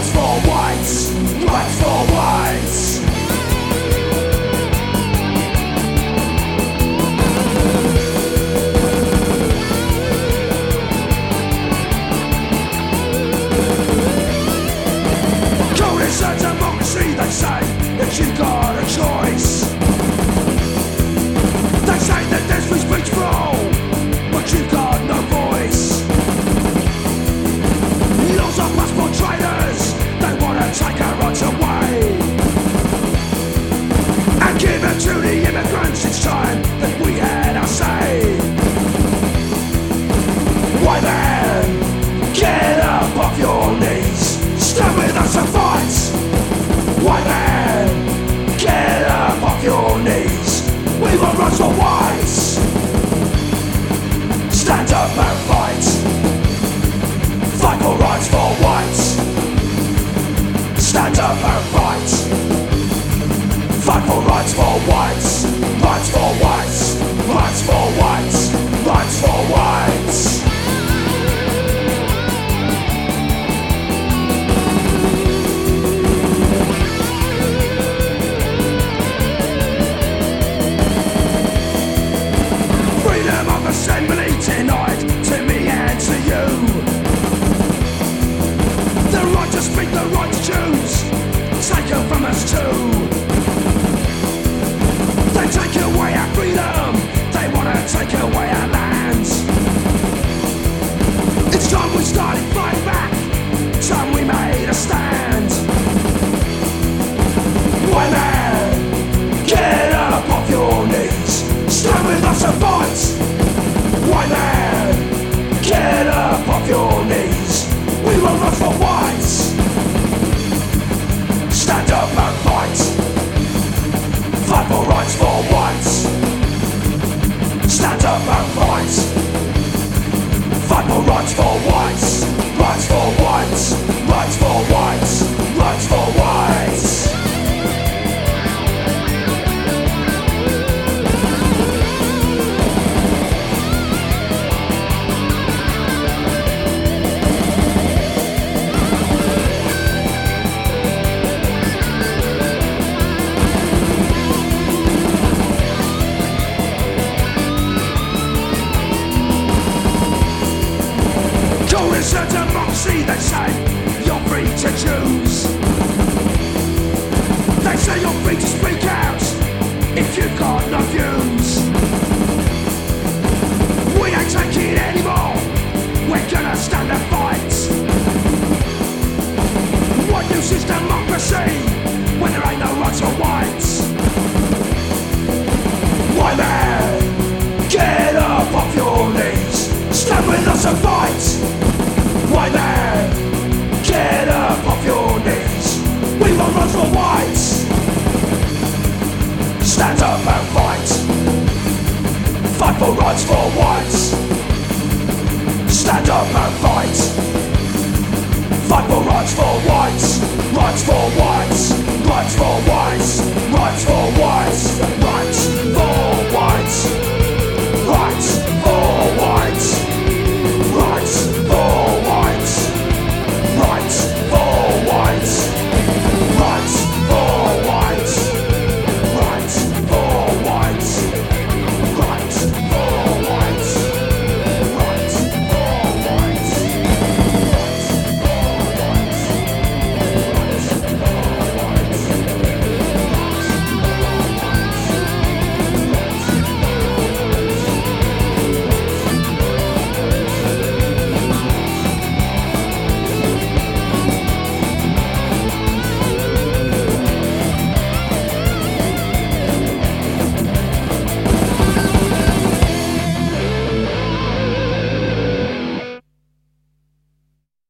For whites, for whites. Coalitions democracy, they say that you got a choice. give it to the immigrants. It's time that we had our say. Whites. Rights for whites. Rights for whites. Stand with us and fight. White man, get up off your knees, we will run for whites. Stand up and fight. Fight for rights for whites. Stand up and fight. Fight for rights for whites. Rights for whites. Rights for whites. Is a democracy, they say you're free to choose. They say you're free to speak out if you've got no views. We ain't taking it anymore. We're gonna stand and fight. What use is democracy when there ain't no rights for whites? White man, get up off your knees. Stand with us and fight. For rights for whites. Stand up and fight. Fight for rights for whites. Rights for whites. Rights for whites. Rights for whites.